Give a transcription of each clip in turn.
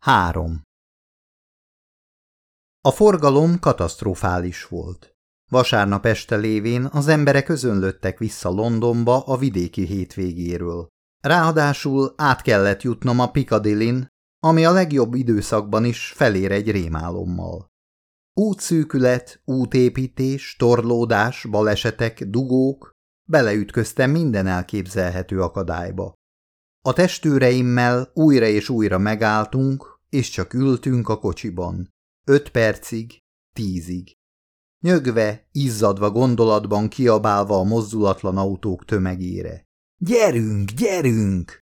3. A forgalom katasztrofális volt. Vasárnap este lévén az emberek özönlöttek vissza Londonba a vidéki hétvégéről. Ráadásul át kellett jutnom a Piccadillyn, ami a legjobb időszakban is felér egy rémálommal. Útszűkület, útépítés, torlódás, balesetek, dugók, beleütköztem minden elképzelhető akadályba. A testőreimmel újra és újra megálltunk, és csak ültünk a kocsiban. Öt percig, tízig. Nyögve, izzadva gondolatban kiabálva a mozdulatlan autók tömegére. Gyerünk, gyerünk!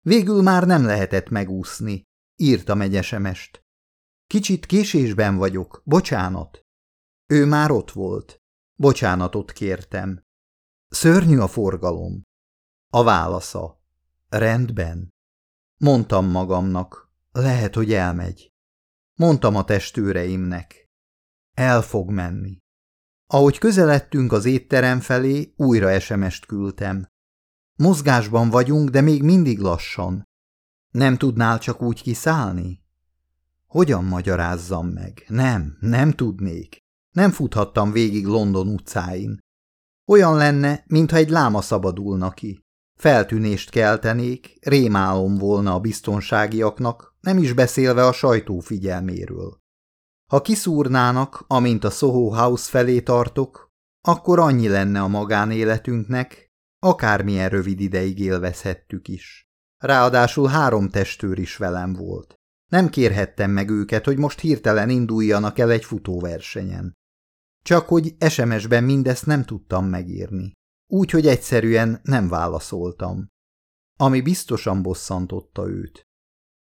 Végül már nem lehetett megúszni, írtam egy esemest. Kicsit késésben vagyok, bocsánat. Ő már ott volt. Bocsánatot kértem. Szörnyű a forgalom. A válasza. Rendben. Mondtam magamnak, lehet, hogy elmegy. Mondtam a testőreimnek. El fog menni. Ahogy közeledtünk az étterem felé, újra esemest küldtem. Mozgásban vagyunk, de még mindig lassan. Nem tudnál csak úgy kiszállni? Hogyan magyarázzam meg? Nem, nem tudnék. Nem futhattam végig London utcáin. Olyan lenne, mintha egy láma szabadulna ki. Feltűnést keltenék, rémálom volna a biztonságiaknak, nem is beszélve a sajtó figyelméről. Ha kiszúrnának, amint a Soho House felé tartok, akkor annyi lenne a magánéletünknek, akármilyen rövid ideig élvezhettük is. Ráadásul három testőr is velem volt. Nem kérhettem meg őket, hogy most hirtelen induljanak el egy futóversenyen. Csak hogy SMS-ben mindezt nem tudtam megírni. Úgyhogy egyszerűen nem válaszoltam. Ami biztosan bosszantotta őt.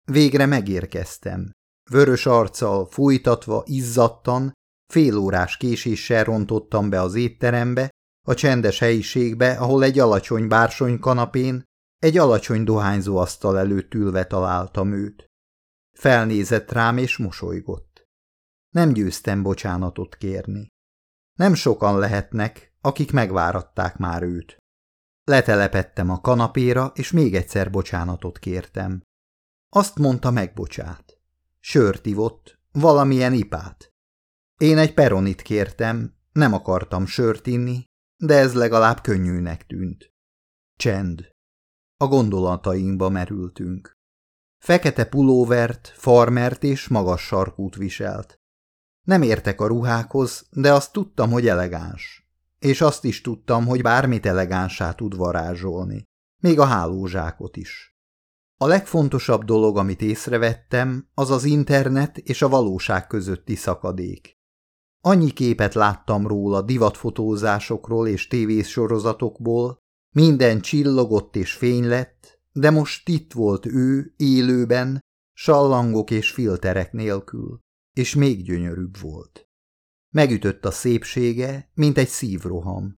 Végre megérkeztem. Vörös arccal, fújtatva, izzadtan, félórás késéssel rontottam be az étterembe, a csendes helyiségbe, ahol egy alacsony bársony kanapén, egy alacsony dohányzó asztal előtt ülve találtam őt. Felnézett rám és mosolygott. Nem győztem bocsánatot kérni. Nem sokan lehetnek, akik megváratták már őt. Letelepettem a kanapéra, és még egyszer bocsánatot kértem. Azt mondta megbocsát. Sört ivott, valamilyen ipát. Én egy peronit kértem, nem akartam sört inni, de ez legalább könnyűnek tűnt. Csend. A gondolatainkba merültünk. Fekete pulóvert, farmert és magas sarkút viselt. Nem értek a ruhákhoz, de azt tudtam, hogy elegáns. És azt is tudtam, hogy bármit elegánsá tud varázsolni. Még a hálózsákot is. A legfontosabb dolog, amit észrevettem, az az internet és a valóság közötti szakadék. Annyi képet láttam róla divatfotózásokról és tévésorozatokból, minden csillogott és fény lett, de most itt volt ő, élőben, sallangok és filterek nélkül és még gyönyörűbb volt. Megütött a szépsége, mint egy szívroham.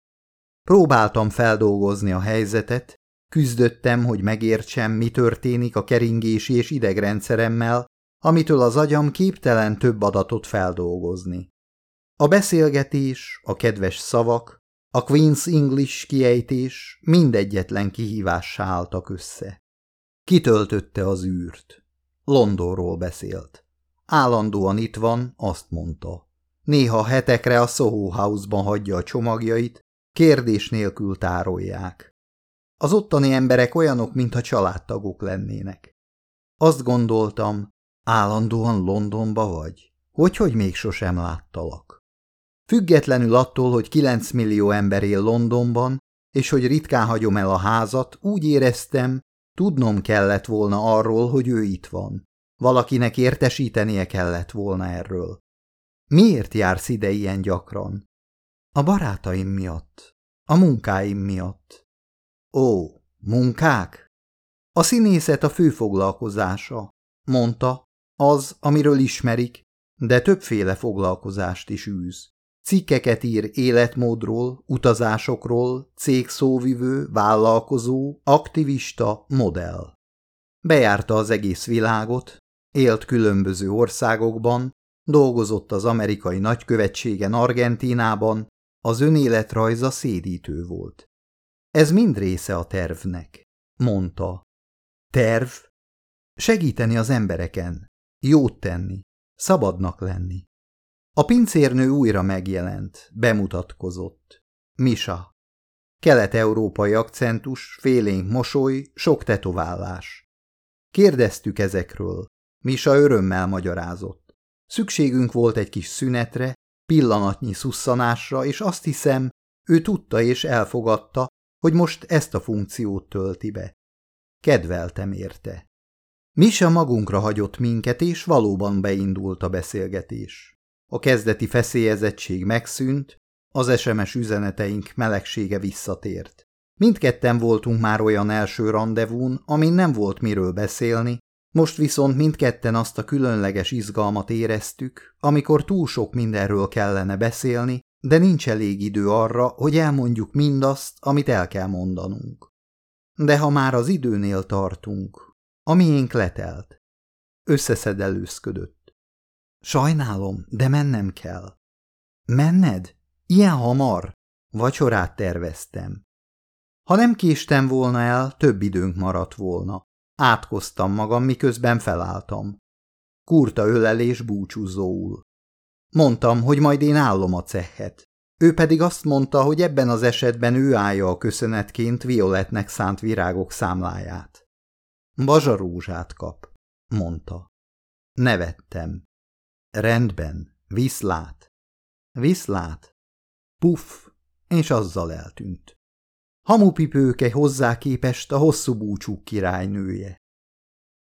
Próbáltam feldolgozni a helyzetet, küzdöttem, hogy megértsem, mi történik a keringési és idegrendszeremmel, amitől az agyam képtelen több adatot feldolgozni. A beszélgetés, a kedves szavak, a Queen's English kiejtés mindegyetlen kihívássá álltak össze. Kitöltötte az űrt. Londonról beszélt. Állandóan itt van, azt mondta. Néha hetekre a Soho House-ban hagyja a csomagjait, kérdés nélkül tárolják. Az ottani emberek olyanok, mintha családtagok lennének. Azt gondoltam, állandóan Londonba vagy, hogy, hogy még sosem láttalak. Függetlenül attól, hogy 9 millió ember él Londonban, és hogy ritkán hagyom el a házat, úgy éreztem, tudnom kellett volna arról, hogy ő itt van. Valakinek értesítenie kellett volna erről. Miért jársz ide ilyen gyakran? A barátaim miatt. A munkáim miatt. Ó, munkák? A színészet a fő foglalkozása, mondta, az, amiről ismerik, de többféle foglalkozást is űz. Cikkeket ír életmódról, utazásokról, cégszóvivő, vállalkozó, aktivista, modell. Bejárta az egész világot, Élt különböző országokban, dolgozott az amerikai nagykövetségen Argentínában, az önéletrajza szédítő volt. Ez mind része a tervnek, mondta. Terv? Segíteni az embereken, Jót tenni, szabadnak lenni. A pincérnő újra megjelent, bemutatkozott. Misa. Kelet-európai akcentus, félénk mosoly, sok tetoválás. Kérdeztük ezekről. Misa örömmel magyarázott. Szükségünk volt egy kis szünetre, pillanatnyi szusszanásra, és azt hiszem, ő tudta és elfogadta, hogy most ezt a funkciót tölti be. Kedveltem érte. Misa magunkra hagyott minket, és valóban beindult a beszélgetés. A kezdeti feszélyezettség megszűnt, az SMS üzeneteink melegsége visszatért. Mindketten voltunk már olyan első rendezvún, amin nem volt miről beszélni, most viszont mindketten azt a különleges izgalmat éreztük, amikor túl sok mindenről kellene beszélni, de nincs elég idő arra, hogy elmondjuk mindazt, amit el kell mondanunk. De ha már az időnél tartunk, a miénk letelt. Összeszedelőzködött. Sajnálom, de mennem kell. Menned? Ilyen hamar? Vacsorát terveztem. Ha nem késtem volna el, több időnk maradt volna. Átkoztam magam, miközben felálltam. Kurta ölelés búcsúzóul. Mondtam, hogy majd én állom a cehet. Ő pedig azt mondta, hogy ebben az esetben ő állja a köszönetként Violetnek szánt virágok számláját. Bazsarózsát kap, mondta. Nevettem. Rendben, viszlát. Viszlát. Puff, és azzal eltűnt. Hamupipőke hozzá képest a hosszú búcsú királynője.